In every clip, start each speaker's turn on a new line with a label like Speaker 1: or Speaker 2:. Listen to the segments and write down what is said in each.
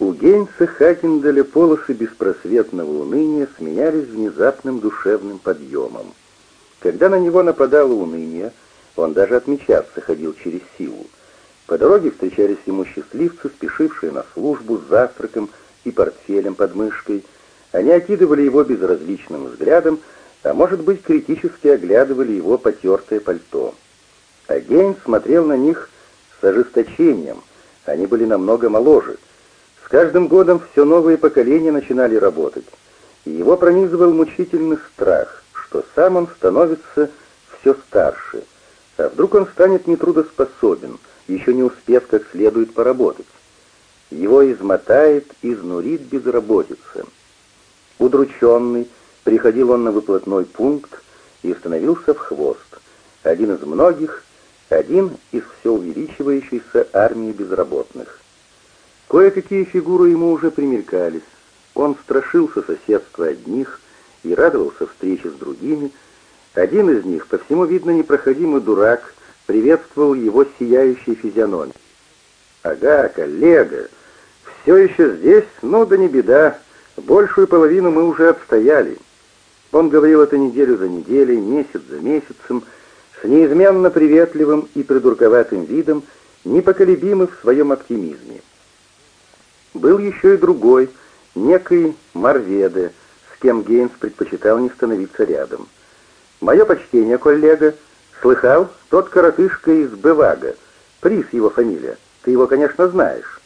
Speaker 1: У Гейнса Хакендаля полосы беспросветного уныния сменялись внезапным душевным подъемом. Когда на него нападало уныние, он даже отмечаться ходил через силу. По дороге встречались ему счастливцы, спешившие на службу с завтраком и портфелем под мышкой. Они окидывали его безразличным взглядом, а может быть, критически оглядывали его потертое пальто. А Гейнс смотрел на них с ожесточением. Они были намного моложе — с каждым годом все новые поколения начинали работать, и его пронизывал мучительный страх, что сам он становится все старше, а вдруг он станет нетрудоспособен, еще не успев как следует поработать. Его измотает, изнурит безработица. Удрученный, приходил он на выплатной пункт и становился в хвост, один из многих, один из все увеличивающейся армии безработных. Кое-какие фигуры ему уже примелькались. Он страшился соседства одних и радовался встрече с другими. Один из них, по всему видно непроходимый дурак, приветствовал его сияющей физиономией. «Ага, коллега, все еще здесь? Ну да не беда, большую половину мы уже отстояли». Он говорил это неделю за неделей, месяц за месяцем, с неизменно приветливым и придурковатым видом, непоколебимый в своем оптимизме. Был еще и другой, некий Марведе, с кем Гейнс предпочитал не становиться рядом. «Мое почтение, коллега. Слыхал? Тот коротышка из Бевага. Приз его фамилия. Ты его, конечно, знаешь».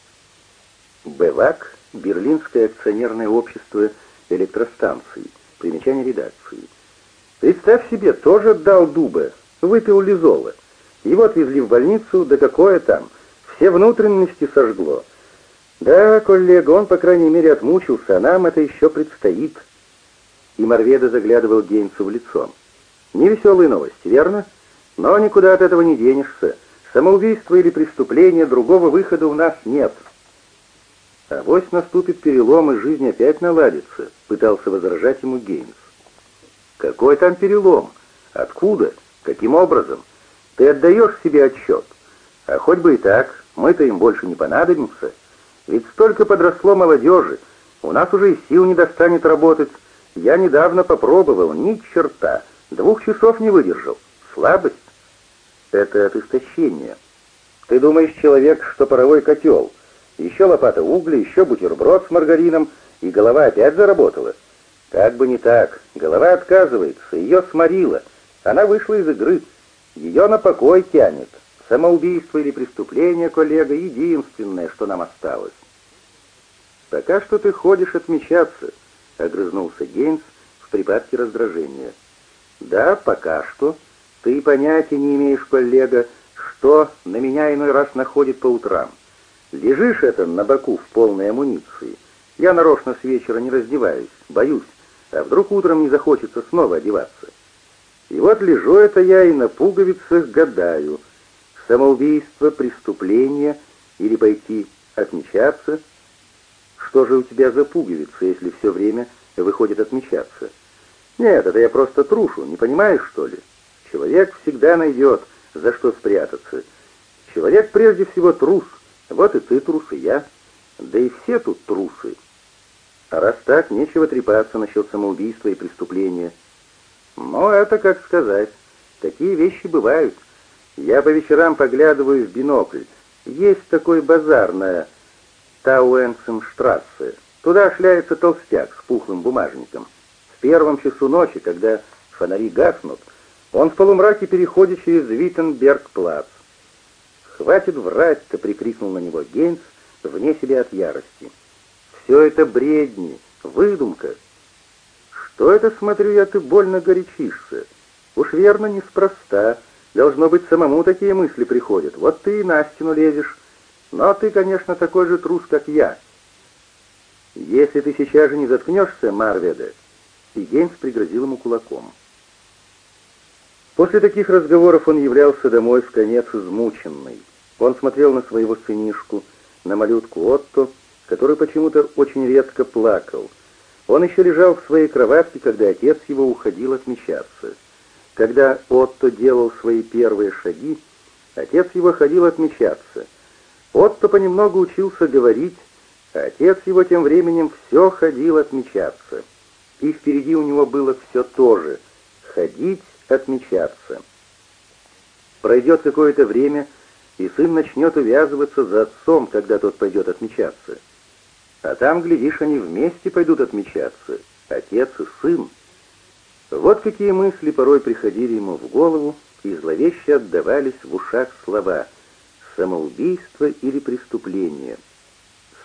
Speaker 1: Беваг — Берлинское акционерное общество электростанций. Примечание редакции. Представь себе, тоже дал дуба, выпил лизола. Его отвезли в больницу, да какое там, все внутренности сожгло. «Да, коллега, он, по крайней мере, отмучился, а нам это еще предстоит». И Морведа заглядывал Гейнсу в лицо. «Невеселые новости, верно? Но никуда от этого не денешься. Самоубийство или преступление, другого выхода у нас нет». «А вось наступит перелом, и жизнь опять наладится», — пытался возражать ему Гейнс. «Какой там перелом? Откуда? Каким образом? Ты отдаешь себе отчет? А хоть бы и так, мы-то им больше не понадобимся». Ведь столько подросло молодежи, у нас уже и сил не достанет работать. Я недавно попробовал, ни черта, двух часов не выдержал. Слабость? Это от истощения. Ты думаешь, человек, что паровой котел. Еще лопата угля, еще бутерброд с маргарином, и голова опять заработала. Как бы не так. Голова отказывается, ее сморила. Она вышла из игры. Ее на покой тянет. Самоубийство или преступление, коллега, единственное, что нам осталось. «Пока что ты ходишь отмечаться», — огрызнулся Гейнс в припадке раздражения. «Да, пока что. Ты понятия не имеешь, коллега, что на меня иной раз находит по утрам. Лежишь это на боку в полной амуниции. Я нарочно с вечера не раздеваюсь, боюсь, а вдруг утром не захочется снова одеваться. И вот лежу это я и на пуговицах гадаю, самоубийство, преступление или пойти отмечаться — что же у тебя за пуговицы, если все время выходит отмечаться? Нет, это я просто трушу, не понимаешь, что ли? Человек всегда найдет, за что спрятаться. Человек прежде всего трус. Вот и ты трус, и я. Да и все тут трусы. А раз так, нечего трепаться насчет самоубийства и преступления. Но это как сказать. Такие вещи бывают. Я по вечерам поглядываю в бинокль. Есть такой базар на Тауэнсенштрассе. Туда шляется толстяк с пухлым бумажником. В первом часу ночи, когда фонари гаснут, он в полумраке переходит через Виттенберг-плац. «Хватит врать-то!» — прикрикнул на него Гейнс, вне себя от ярости. «Все это бредни, выдумка!» «Что это, смотрю я, ты больно горячишься? Уж верно, неспроста. Должно быть, самому такие мысли приходят. Вот ты и на стену лезешь. Но ты, конечно, такой же трус, как я. Если ты сейчас же не заткнешься, Марведа, и Гейнс пригрозил ему кулаком. После таких разговоров он являлся домой в конец измученный. Он смотрел на своего сынишку, на малютку Отто, который почему-то очень редко плакал. Он еще лежал в своей кроватке, когда отец его уходил отмечаться. Когда Отто делал свои первые шаги, отец его ходил отмечаться — Отто понемногу учился говорить, Отец его тем временем все ходил отмечаться, и впереди у него было все то же — ходить отмечаться. Пройдет какое-то время, и сын начнет увязываться за отцом, когда тот пойдет отмечаться. А там, глядишь, они вместе пойдут отмечаться, отец и сын. Вот какие мысли порой приходили ему в голову и зловеще отдавались в ушах слова «самоубийство или преступление».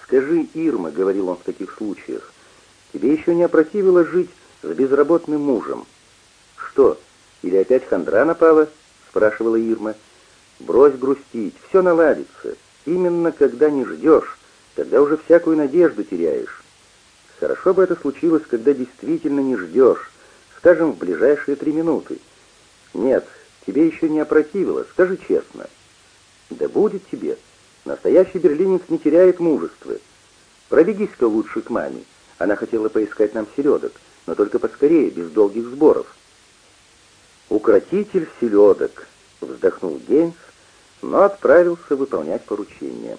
Speaker 1: «Скажи, Ирма», — говорил он в таких случаях, — «тебе еще не опротивило жить с безработным мужем?» «Что, или опять хандра напала?» — спрашивала Ирма. «Брось грустить, все наладится. Именно когда не ждешь, когда уже всякую надежду теряешь. Хорошо бы это случилось, когда действительно не ждешь, скажем, в ближайшие три минуты. Нет, тебе еще не опротивило, скажи честно. Да будет тебе. Настоящий берлинец не теряет мужества. Пробегись-ка лучше к маме. Она хотела поискать нам селедок, но только поскорее, без долгих сборов. «Укротитель селедок», — вздохнул Гейнс, но отправился выполнять поручение.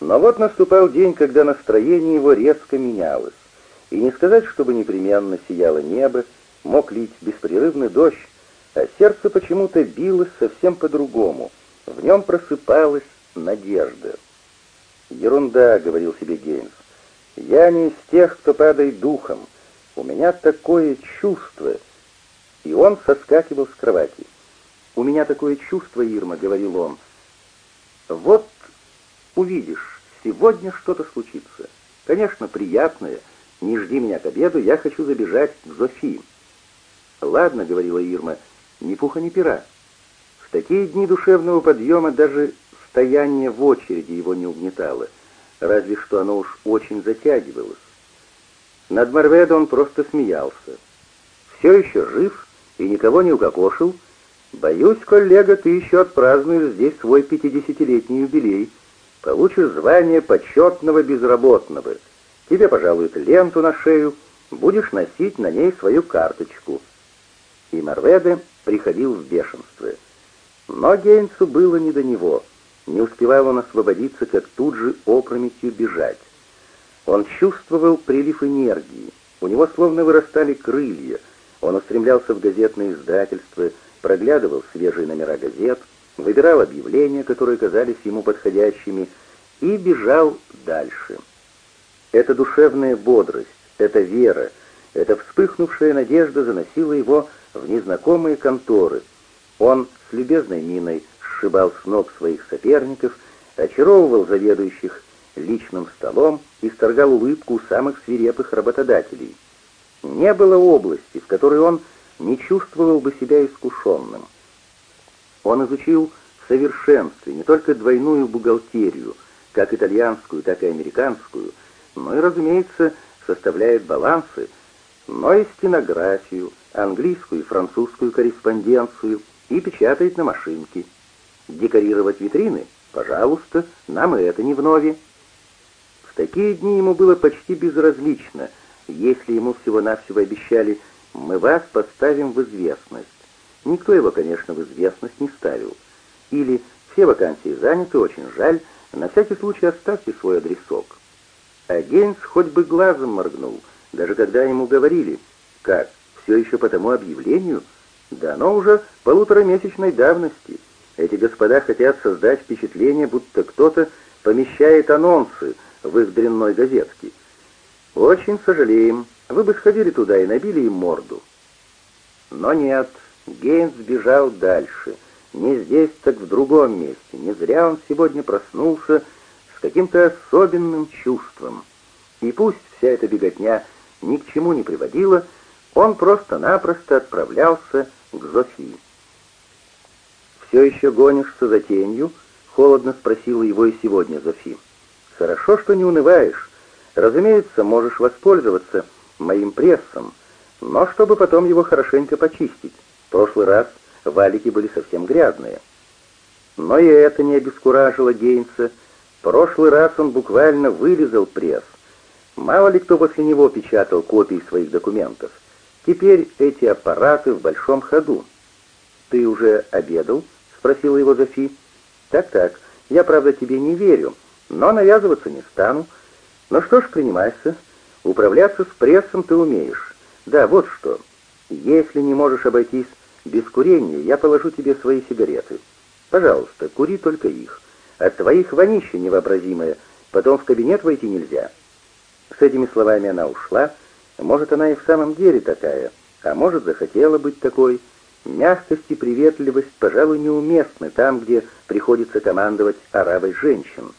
Speaker 1: Но вот наступал день, когда настроение его резко менялось. И не сказать, чтобы непременно сияло небо, мог лить беспрерывный дождь, а сердце почему-то билось совсем по-другому. В нем просыпалась надежда. «Ерунда», — говорил себе Гейнс. «Я не из тех, кто падает духом. У меня такое чувство». И он соскакивал с кровати. «У меня такое чувство, Ирма», — говорил он. «Вот увидишь, сегодня что-то случится. Конечно, приятное — не жди меня к обеду, я хочу забежать к Зофии». «Ладно», — говорила Ирма, — «ни пуха, ни пера». В такие дни душевного подъема даже стояние в очереди его не угнетало, разве что оно уж очень затягивалось. Над Марведо он просто смеялся. «Все еще жив и никого не укокошил? Боюсь, коллега, ты еще отпразднуешь здесь свой пятидесятилетний юбилей, получишь звание почетного безработного». Тебе пожалуют ленту на шею, будешь носить на ней свою карточку». И Марведе приходил в бешенство. Но Гейнсу было не до него. Не успевал он освободиться, как тут же опрометью бежать. Он чувствовал прилив энергии. У него словно вырастали крылья. Он устремлялся в газетное издательство, проглядывал свежие номера газет, выбирал объявления, которые казались ему подходящими, и бежал дальше. Эта душевная бодрость, эта вера, эта вспыхнувшая надежда заносила его в незнакомые конторы. Он с любезной миной сшибал с ног своих соперников, очаровывал заведующих личным столом и сторгал улыбку у самых свирепых работодателей. Не было области, в которой он не чувствовал бы себя искушенным. Он изучил в совершенстве не только двойную бухгалтерию, как итальянскую, так и американскую, ну и, разумеется, составляет балансы, но и стенографию, английскую и французскую корреспонденцию и печатает на машинке. Декорировать витрины? Пожалуйста, нам и это не вновь. В такие дни ему было почти безразлично, если ему всего-навсего обещали «мы вас поставим в известность». Никто его, конечно, в известность не ставил. Или «все вакансии заняты, очень жаль, на всякий случай оставьте свой адресок». А Гейнс хоть бы глазом моргнул, даже когда ему говорили, как, все еще по тому объявлению, да оно уже полуторамесячной давности. Эти господа хотят создать впечатление, будто кто-то помещает анонсы в их дрянной газетке. Очень сожалеем, вы бы сходили туда и набили им морду. Но нет, Гейнс бежал дальше. Не здесь, так в другом месте. Не зря он сегодня проснулся каким-то особенным чувством. И пусть вся эта беготня ни к чему не приводила, он просто-напросто отправлялся к Зофии. «Все еще гонишься за тенью?» — холодно спросила его и сегодня Зофи. «Хорошо, что не унываешь. Разумеется, можешь воспользоваться моим прессом, но чтобы потом его хорошенько почистить. В прошлый раз валики были совсем грязные». Но и это не обескуражило Гейнса, — прошлый раз он буквально вылезал пресс. Мало ли кто после него печатал копии своих документов. Теперь эти аппараты в большом ходу. «Ты уже обедал?» — спросила его Зофи. «Так-так, я, правда, тебе не верю, Но навязываться не стану. Ну что ж, принимайся. Управляться с прессом ты умеешь. Да, вот что. Если не можешь обойтись без курения, я положу тебе свои сигареты. Пожалуйста, кури только их. От твоих вонища невообразимое. Потом в кабинет войти нельзя. С этими словами она ушла. Может, она и в самом деле такая, а может, захотела быть такой. Мягкость и приветливость, пожалуй, неуместны там, где приходится командовать оравой женщин.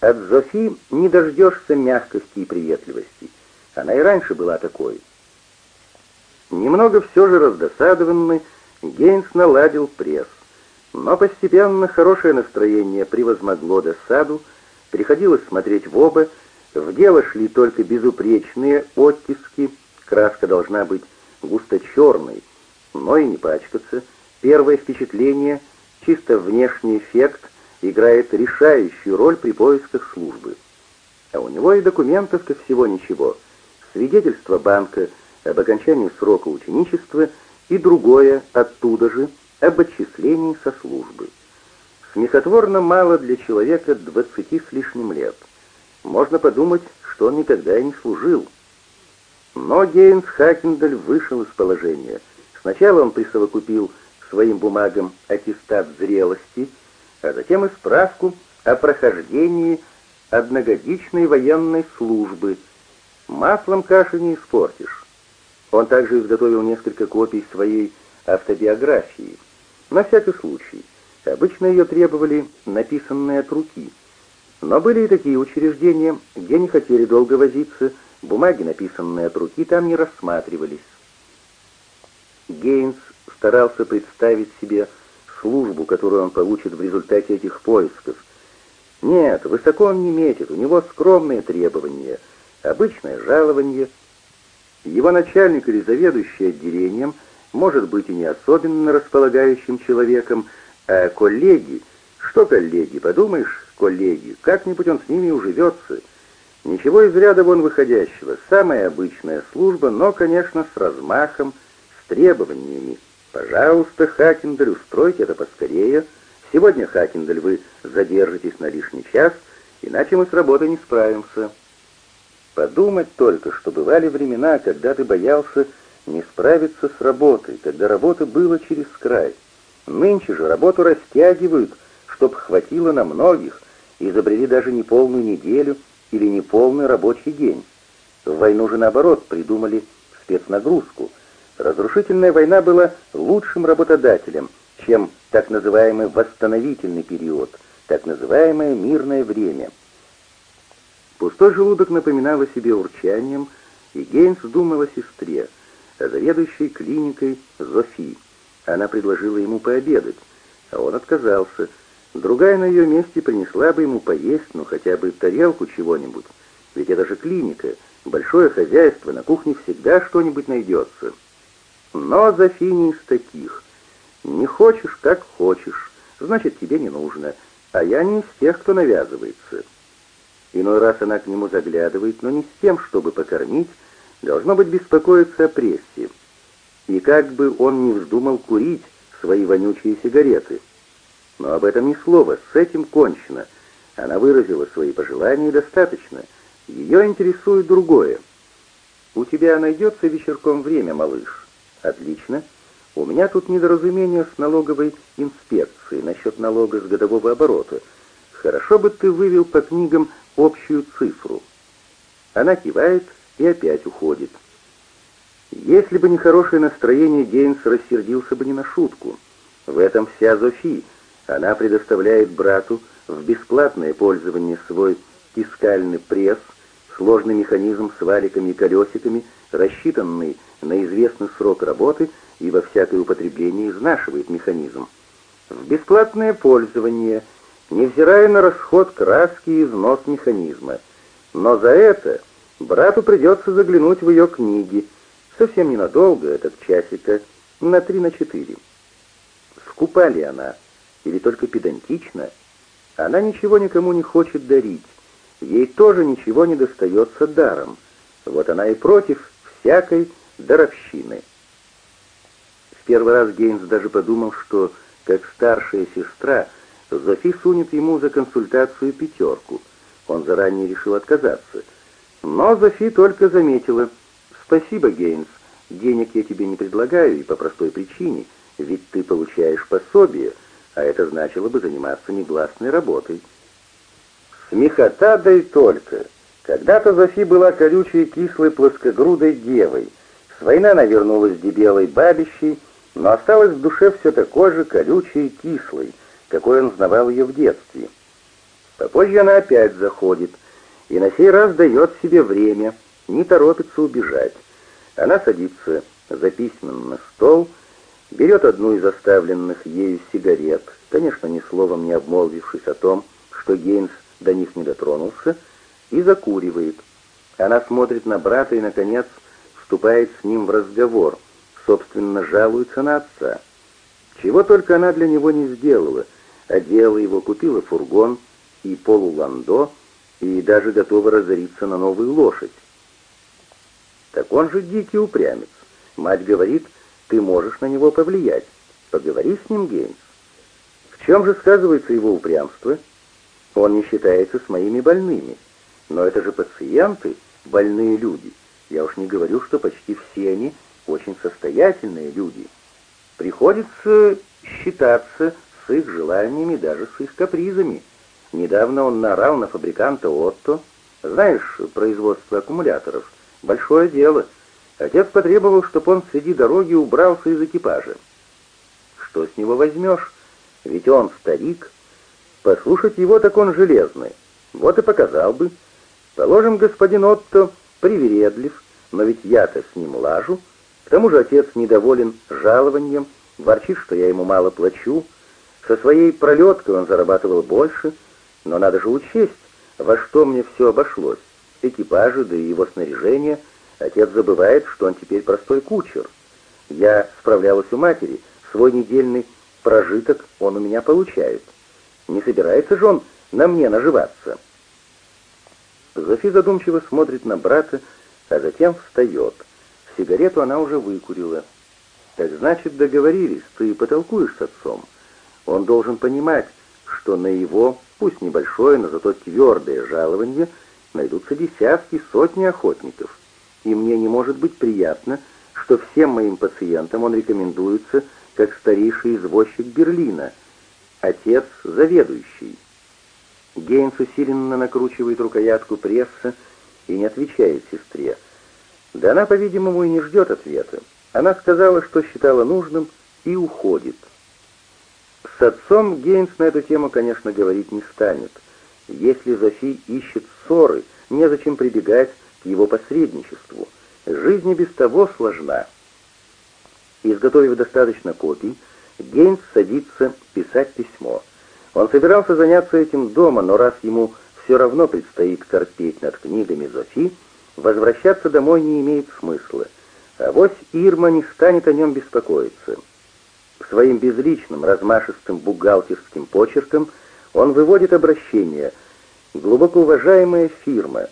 Speaker 1: От Зофи не дождешься мягкости и приветливости. Она и раньше была такой. Немного все же раздосадованный, Гейнс наладил пресс. Но постепенно хорошее настроение превозмогло досаду, приходилось смотреть в оба, в дело шли только безупречные оттиски, краска должна быть густо-черной, но и не пачкаться. Первое впечатление, чисто внешний эффект, играет решающую роль при поисках службы. А у него и документов-то всего ничего. Свидетельство банка об окончании срока ученичества и другое оттуда же об отчислении со службы. Смехотворно мало для человека двадцати с лишним лет. Можно подумать, что он никогда и не служил. Но Гейнс Хакендаль вышел из положения. Сначала он присовокупил своим бумагам аттестат зрелости, а затем и справку о прохождении одногодичной военной службы. Маслом каши не испортишь. Он также изготовил несколько копий своей автобиографии. На всякий случай. Обычно ее требовали написанные от руки. Но были и такие учреждения, где не хотели долго возиться, бумаги, написанные от руки, там не рассматривались. Гейнс старался представить себе службу, которую он получит в результате этих поисков. Нет, высоко он не метит, у него скромные требования, обычное жалование. Его начальник или заведующий отделением может быть и не особенно располагающим человеком, а коллеги, что коллеги, подумаешь, коллеги, как-нибудь он с ними уживется. Ничего из ряда вон выходящего, самая обычная служба, но, конечно, с размахом, с требованиями. Пожалуйста, Хакендаль, устройте это поскорее. Сегодня, Хакендаль, вы задержитесь на лишний час, иначе мы с работой не справимся. Подумать только, что бывали времена, когда ты боялся не справиться с работой, когда работа была через край. Нынче же работу растягивают, чтоб хватило на многих, изобрели даже не полную неделю или не полный рабочий день. В войну же наоборот придумали спецнагрузку. Разрушительная война была лучшим работодателем, чем так называемый восстановительный период, так называемое мирное время. Пустой желудок напоминал о себе урчанием, и Гейнс думал о сестре, заведующей клиникой Зофи. Она предложила ему пообедать, а он отказался. Другая на ее месте принесла бы ему поесть, ну хотя бы тарелку чего-нибудь. Ведь это же клиника, большое хозяйство, на кухне всегда что-нибудь найдется. Но Зофи не из таких. Не хочешь, как хочешь, значит тебе не нужно, а я не из тех, кто навязывается. Иной раз она к нему заглядывает, но не с тем, чтобы покормить, должно быть беспокоиться о прессе и как бы он ни вздумал курить свои вонючие сигареты. Но об этом ни слова, с этим кончено. Она выразила свои пожелания достаточно. Ее интересует другое. «У тебя найдется вечерком время, малыш?» «Отлично. У меня тут недоразумение с налоговой инспекцией насчет налога с годового оборота. Хорошо бы ты вывел по книгам общую цифру». Она кивает и опять уходит. Если бы не хорошее настроение, Гейнс рассердился бы не на шутку. В этом вся Зофи. Она предоставляет брату в бесплатное пользование свой тискальный пресс, сложный механизм с валиками и колесиками, рассчитанный на известный срок работы и во всякое употребление изнашивает механизм. В бесплатное пользование, невзирая на расход краски и износ механизма. Но за это брату придется заглянуть в ее книги, Совсем ненадолго, этот часика, на три, на четыре. Скупа ли она? Или только педантична? Она ничего никому не хочет дарить. Ей тоже ничего не достается даром. Вот она и против всякой даровщины. В первый раз Гейнс даже подумал, что, как старшая сестра, Зофи сунет ему за консультацию пятерку. Он заранее решил отказаться. Но Зофи только заметила. «Спасибо, Гейнс, денег я тебе не предлагаю, и по простой причине, ведь ты получаешь пособие, а это значило бы заниматься негласной работой». Смехота да и только. Когда-то Зофи была колючей кислой плоскогрудой девой. С войны она вернулась дебелой бабищей, но осталась в душе все такой же колючей и кислой, какой он знавал ее в детстве. Попозже она опять заходит, и на сей раз дает себе время, не торопится убежать. Она садится за письменный стол, берет одну из оставленных ею сигарет, конечно, ни словом не обмолвившись о том, что Гейнс до них не дотронулся, и закуривает. Она смотрит на брата и, наконец, вступает с ним в разговор, собственно, жалуется на отца. Чего только она для него не сделала, одела его, купила фургон и полуландо, и даже готова разориться на новую лошадь. Так он же дикий упрямец. Мать говорит, ты можешь на него повлиять. Поговори с ним, Гейнс. В чем же сказывается его упрямство? Он не считается с моими больными. Но это же пациенты, больные люди. Я уж не говорю, что почти все они очень состоятельные люди. Приходится считаться с их желаниями, даже с их капризами. Недавно он наорал на фабриканта Отто. Знаешь, производство аккумуляторов — большое дело. Отец потребовал, чтобы он среди дороги убрался из экипажа. Что с него возьмешь? Ведь он старик, Послушать его, так он железный. Вот и показал бы. Положим, господин Отто привередлив, но ведь я-то с ним лажу. К тому же отец недоволен жалованием, ворчит, что я ему мало плачу. Со своей пролеткой он зарабатывал больше, но надо же учесть, во что мне все обошлось. Экипажи, да и его снаряжение. Отец забывает, что он теперь простой кучер. Я справлялась у матери, свой недельный прожиток он у меня получает. Не собирается же он на мне наживаться?» Зофи задумчиво смотрит на брата, а затем встает. Сигарету она уже выкурила. «Так значит, договорились, ты потолкуешь с отцом. Он должен понимать, что на его, пусть небольшое, но зато твердое жалование найдутся десятки, сотни охотников. И мне не может быть приятно, что всем моим пациентам он рекомендуется как старейший извозчик Берлина — отец заведующий. Гейнс усиленно накручивает рукоятку пресса и не отвечает сестре. Да она, по-видимому, и не ждет ответа. Она сказала, что считала нужным, и уходит. С отцом Гейнс на эту тему, конечно, говорить не станет. Если Зофи ищет ссоры, незачем прибегать к его посредничеству. Жизнь и без того сложна. Изготовив достаточно копий, Гейнс садится писать письмо. Он собирался заняться этим дома, но раз ему все равно предстоит корпеть над книгами Зофи, возвращаться домой не имеет смысла. А вось Ирма не станет о нем беспокоиться. Своим безличным, размашистым бухгалтерским почерком он выводит обращение «Глубоко уважаемая фирма».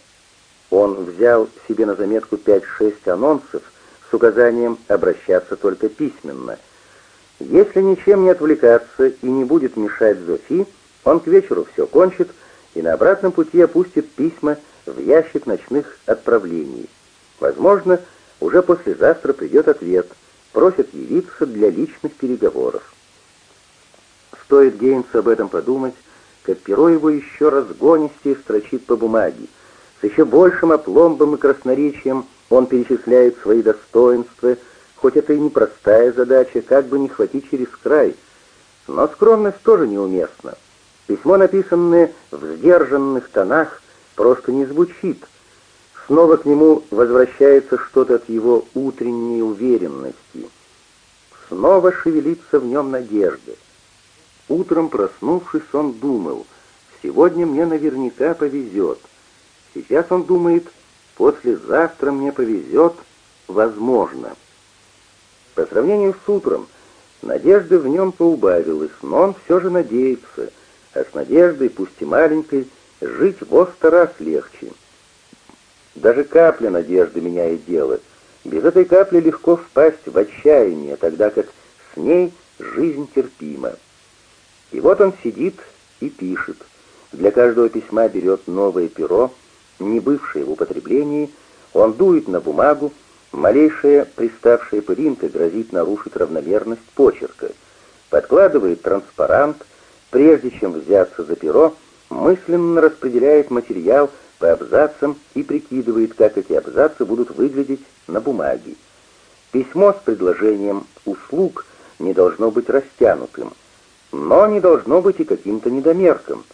Speaker 1: Он взял себе на заметку 5-6 анонсов с указанием обращаться только письменно – если ничем не отвлекаться и не будет мешать Зофи, он к вечеру все кончит и на обратном пути опустит письма в ящик ночных отправлений. Возможно, уже послезавтра придет ответ, просят явиться для личных переговоров. Стоит Гейнсу об этом подумать, как перо его еще раз гонистее строчит по бумаге. С еще большим опломбом и красноречием он перечисляет свои достоинства — Хоть это и непростая задача, как бы не хватить через край. Но скромность тоже неуместна. Письмо, написанное в сдержанных тонах, просто не звучит. Снова к нему возвращается что-то от его утренней уверенности. Снова шевелится в нем надежда. Утром, проснувшись, он думал, «Сегодня мне наверняка повезет». Сейчас он думает, «Послезавтра мне повезет, возможно». По сравнению с утром, надежды в нем поубавилось, но он все же надеется, а с надеждой, пусть и маленькой, жить во сто раз легче. Даже капля надежды меняет дело. Без этой капли легко впасть в отчаяние, тогда как с ней жизнь терпима. И вот он сидит и пишет. Для каждого письма берет новое перо, не бывшее в употреблении, он дует на бумагу, малейшая приставшая пылинка грозит нарушить равномерность почерка, подкладывает транспарант, прежде чем взяться за перо, мысленно распределяет материал по абзацам и прикидывает, как эти абзацы будут выглядеть на бумаге. Письмо с предложением услуг не должно быть растянутым, но не должно быть и каким-то недомерком.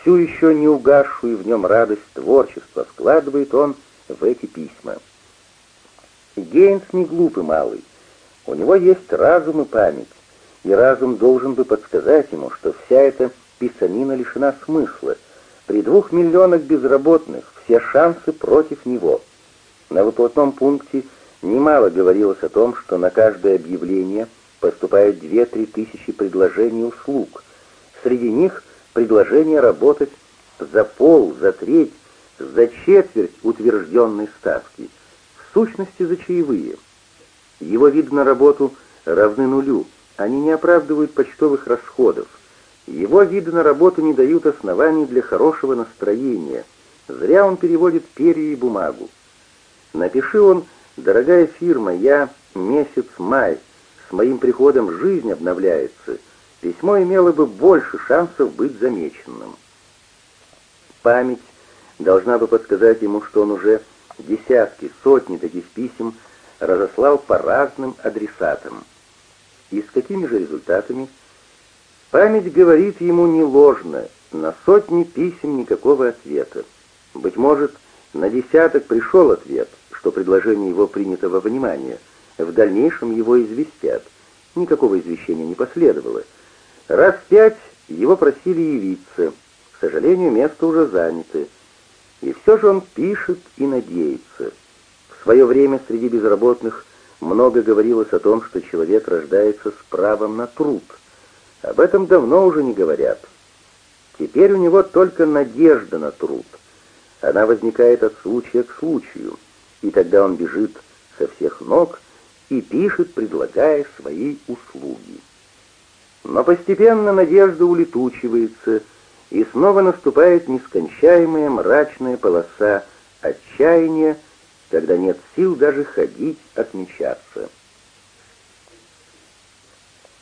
Speaker 1: Всю еще не угасшую в нем радость творчества складывает он в эти письма. Гейнс не глупый малый. У него есть разум и память, и разум должен бы подсказать ему, что вся эта писанина лишена смысла. При двух миллионах безработных все шансы против него. На выплатном пункте немало говорилось о том, что на каждое объявление поступают две-три тысячи предложений услуг. Среди них предложение работать за пол, за треть, за четверть утвержденной ставки, в сущности за чаевые. Его виды на работу равны нулю, они не оправдывают почтовых расходов. Его виды на работу не дают оснований для хорошего настроения. Зря он переводит перья и бумагу. Напиши он «Дорогая фирма, я месяц май, с моим приходом жизнь обновляется», письмо имело бы больше шансов быть замеченным. Память должна бы подсказать ему, что он уже десятки, сотни таких писем разослал по разным адресатам. И с какими же результатами? Память говорит ему не ложно, на сотни писем никакого ответа. Быть может, на десяток пришел ответ, что предложение его принято во внимание, в дальнейшем его известят. Никакого извещения не последовало. Раз пять его просили явиться. К сожалению, место уже занято. И все же он пишет и надеется. В свое время среди безработных много говорилось о том, что человек рождается с правом на труд. Об этом давно уже не говорят. Теперь у него только надежда на труд. Она возникает от случая к случаю, и тогда он бежит со всех ног и пишет, предлагая свои услуги. Но постепенно надежда улетучивается, и снова наступает нескончаемая мрачная полоса отчаяния, когда нет сил даже ходить отмечаться.